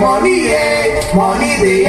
money, eh? money, they